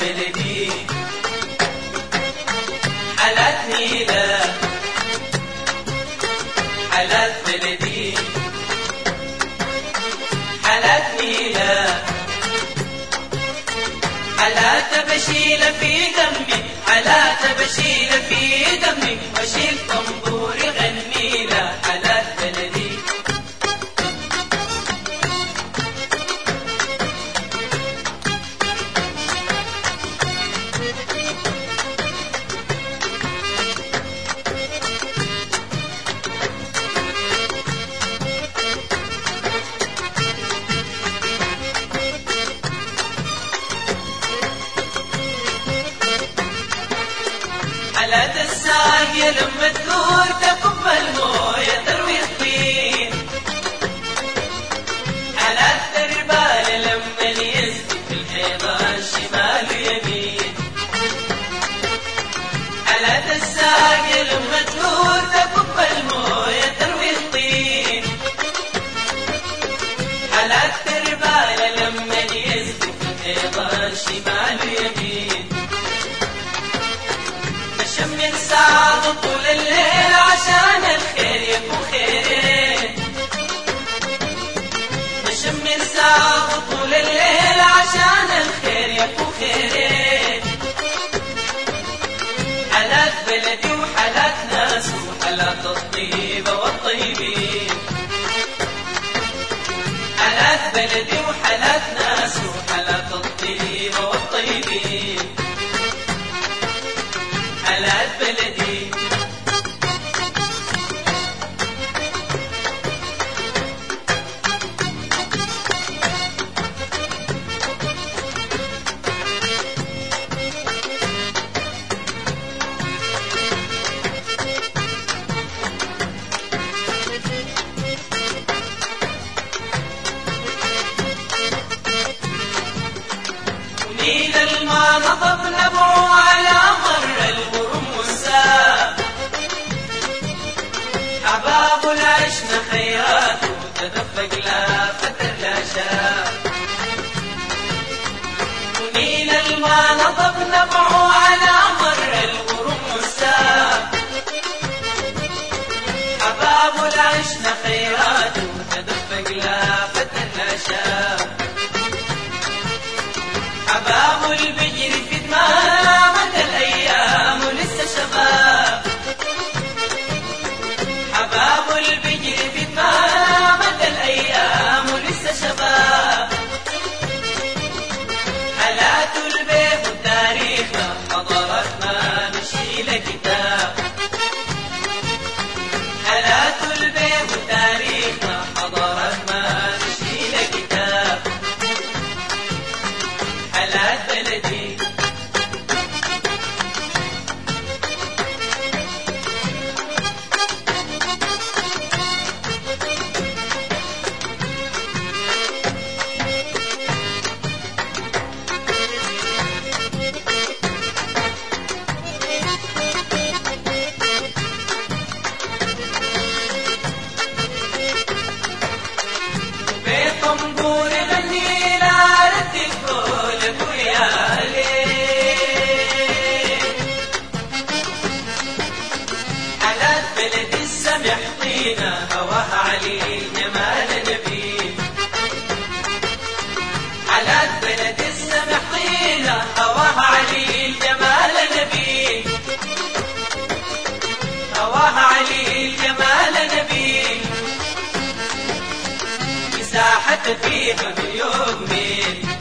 بلدي. حالات نيلة حالات بلدي. حالات نيلة حالات بشيل في دمي. حالات بشيل في دمي. واشيل طنبور حالات الساقي لما بشمر ساعة طول الليل عشان الخير يكون خيرين بشمر ساعة طول الليل عشان الخير يكون خيرين حالات بلدي وحالات ناس وحالات الطيبة والطيبين. حالات بلدي وحالات ناس ونيل الماء نطف نبعه على مر الغرم والساب أحباب العشنا خيرات وتدفق لا فتر لا شاب ونيل الماء نطف نبعه على مر الغرم والساب أحباب العشنا خيرات وتدفق مساحة فيها مليون